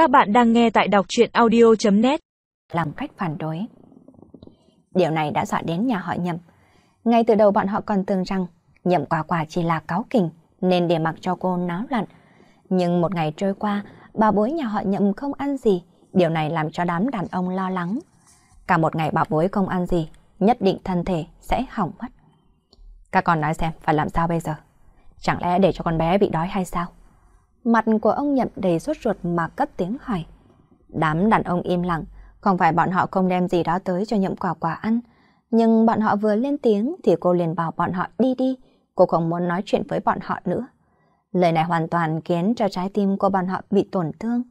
Các bạn đang nghe tại đọc truyện audio.net Làm cách phản đối. Điều này đã dọa đến nhà họ nhậm. Ngay từ đầu bọn họ còn tưởng rằng nhậm quả quả chỉ là cáo kình nên để mặc cho cô náo loạn. Nhưng một ngày trôi qua, bà bối nhà họ nhậm không ăn gì. Điều này làm cho đám đàn ông lo lắng. Cả một ngày bà bối không ăn gì, nhất định thân thể sẽ hỏng mất. Các con nói xem phải làm sao bây giờ? Chẳng lẽ để cho con bé bị đói hay sao? Mặt của ông nhậm đầy sốt ruột mà cất tiếng hỏi. Đám đàn ông im lặng, không phải bọn họ không đem gì đó tới cho nhậm quả quả ăn. Nhưng bọn họ vừa lên tiếng thì cô liền bảo bọn họ đi đi, cô không muốn nói chuyện với bọn họ nữa. Lời này hoàn toàn khiến cho trái tim của bọn họ bị tổn thương.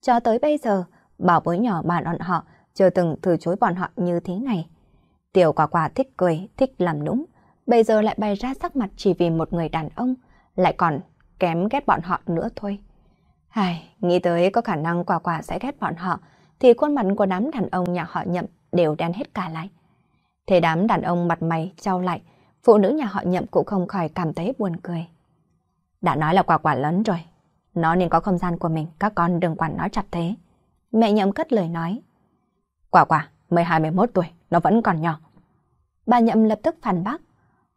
Cho tới bây giờ, bảo bối nhỏ bạn bọn họ chưa từng từ chối bọn họ như thế này. Tiểu quả quả thích cười, thích làm nũng, bây giờ lại bày ra sắc mặt chỉ vì một người đàn ông, lại còn kém ghét bọn họ nữa thôi. Hài, nghĩ tới có khả năng quả quả sẽ ghét bọn họ, thì khuôn mặt của đám đàn ông nhà họ nhậm đều đen hết cả lại. Thế đám đàn ông mặt mày trao lại, phụ nữ nhà họ nhậm cũng không khỏi cảm thấy buồn cười. Đã nói là quả quả lớn rồi, nó nên có không gian của mình, các con đừng quản nó chặt thế. Mẹ nhậm cất lời nói. Quả quả, 12-11 tuổi, nó vẫn còn nhỏ. Bà nhậm lập tức phản bác.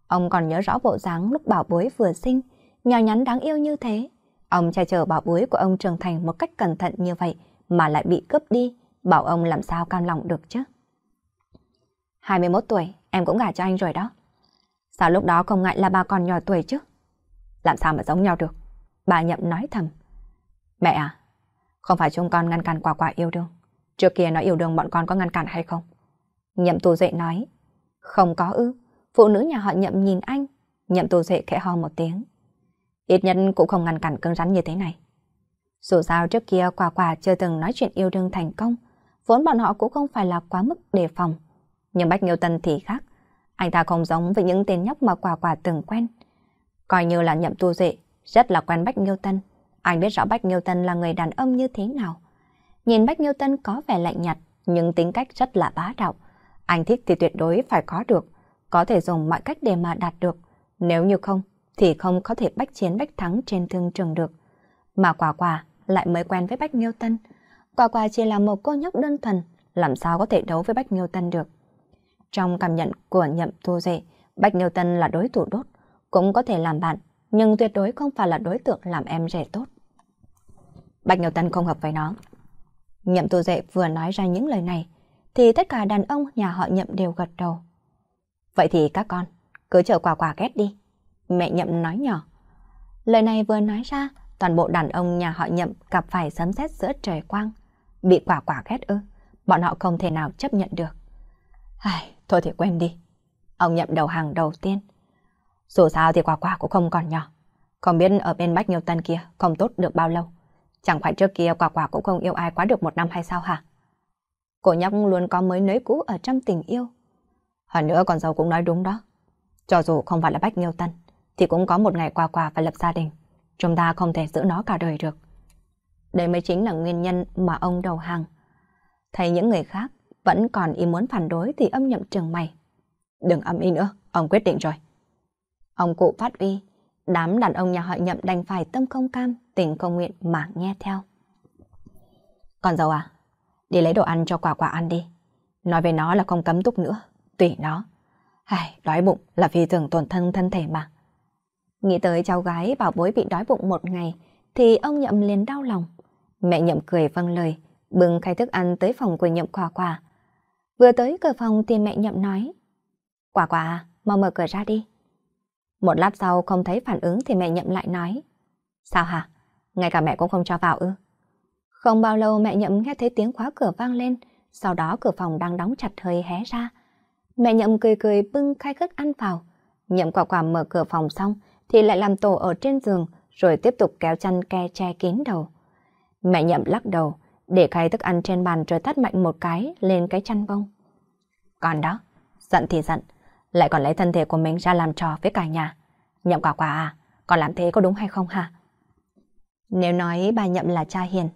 Ông còn nhớ rõ bộ dáng lúc bảo bối vừa sinh, nhỏ nhắn đáng yêu như thế. Ông che chở bảo bối của ông trưởng thành một cách cẩn thận như vậy mà lại bị cướp đi, bảo ông làm sao cam lòng được chứ. 21 tuổi, em cũng gả cho anh rồi đó. Sao lúc đó không ngại là bà còn nhỏ tuổi chứ? Làm sao mà giống nhau được? Bà nhậm nói thầm. Mẹ à, không phải chúng con ngăn cản quả quả yêu đương. Trước kia nó yêu đương bọn con có ngăn cản hay không? Nhậm tù dậy nói. Không có ư. Phụ nữ nhà họ nhậm nhìn anh. Nhậm tù dậy khẽ ho một tiếng. Ít nhất cũng không ngăn cản cứng rắn như thế này. Dù sao trước kia quả quả chưa từng nói chuyện yêu đương thành công, vốn bọn họ cũng không phải là quá mức đề phòng. Nhưng Bách Nghiêu Tân thì khác, anh ta không giống với những tên nhóc mà quả quả từng quen. Coi như là nhậm tu dệ, rất là quen Bách Nghiêu Tân. Anh biết rõ Bách Nghiêu Tân là người đàn ông như thế nào. Nhìn Bách Nghiêu Tân có vẻ lạnh nhạt, nhưng tính cách rất là bá đạo. Anh thích thì tuyệt đối phải có được, có thể dùng mọi cách để mà đạt được. Nếu như không, thì không có thể bách chiến bách thắng trên thương trường được. Mà quả quả lại mới quen với Bách Nghiêu Tân. Quả quả chỉ là một cô nhóc đơn thuần, làm sao có thể đấu với Bách Nghiêu Tân được. Trong cảm nhận của nhậm thu dệ, Bách Nghiêu Tân là đối thủ đốt, cũng có thể làm bạn, nhưng tuyệt đối không phải là đối tượng làm em rể tốt. Bách Nhiều Tân không hợp với nó. Nhậm thu dệ vừa nói ra những lời này, thì tất cả đàn ông nhà họ nhậm đều gật đầu. Vậy thì các con, cứ chờ quả quả ghét đi. Mẹ nhậm nói nhỏ. Lời này vừa nói ra, toàn bộ đàn ông nhà họ nhậm gặp phải sấm sét giữa trời quang. Bị quả quả ghét ư, bọn họ không thể nào chấp nhận được. Ai, thôi thì quen đi. Ông nhậm đầu hàng đầu tiên. Dù sao thì quả quả cũng không còn nhỏ. Không biết ở bên Bách Nhiêu Tân kia không tốt được bao lâu. Chẳng phải trước kia quả quả cũng không yêu ai quá được một năm hay sao hả? Cô nhóc luôn có mới nới cũ ở trong tình yêu. Hơn nữa con dâu cũng nói đúng đó. Cho dù không phải là Bách Nhiêu Tân, thì cũng có một ngày qua qua phải lập gia đình. Chúng ta không thể giữ nó cả đời được. Đây mới chính là nguyên nhân mà ông đầu hàng. Thấy những người khác vẫn còn ý muốn phản đối thì âm nhậm trường mày. Đừng âm ý nữa, ông quyết định rồi. Ông cụ phát uy, đám đàn ông nhà họ nhậm đành phải tâm không cam, tình không nguyện mà nghe theo. Con dâu à, đi lấy đồ ăn cho quả quả ăn đi. Nói về nó là không cấm túc nữa, tùy nó. Ai, đói bụng là vì thường tổn thân thân thể mà. Nghĩ tới cháu gái bảo bối bị đói bụng một ngày, thì ông nhậm liền đau lòng. Mẹ nhậm cười vâng lời, bưng khay thức ăn tới phòng của nhậm quả quả. Vừa tới cửa phòng thì mẹ nhậm nói, Quả quả, mau mở cửa ra đi. Một lát sau không thấy phản ứng thì mẹ nhậm lại nói, Sao hả? Ngay cả mẹ cũng không cho vào ư? Không bao lâu mẹ nhậm nghe thấy tiếng khóa cửa vang lên, sau đó cửa phòng đang đóng chặt hơi hé ra. Mẹ nhậm cười cười bưng khay thức ăn vào. Nhậm quả quả mở cửa phòng xong thì lại làm tổ ở trên giường rồi tiếp tục kéo chăn ke che kín đầu. Mẹ nhậm lắc đầu, để khay thức ăn trên bàn rồi tắt mạnh một cái lên cái chăn bông. Còn đó, giận thì giận, lại còn lấy thân thể của mình ra làm trò với cả nhà. Nhậm quả quả à, còn làm thế có đúng hay không hả? Nếu nói bà nhậm là cha hiền,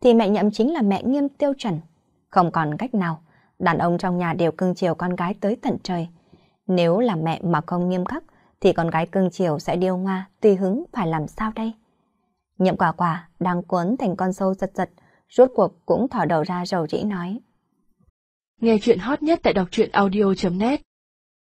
thì mẹ nhậm chính là mẹ nghiêm tiêu chuẩn. Không còn cách nào, đàn ông trong nhà đều cưng chiều con gái tới tận trời. Nếu là mẹ mà không nghiêm khắc, thì con gái cưng chiều sẽ điêu ngoa, tùy hứng phải làm sao đây? Nhậm quả quả đang cuốn thành con sâu giật giật, rốt cuộc cũng thỏ đầu ra rầu rĩ nói. Nghe chuyện hot nhất tại đọc truyện audio.net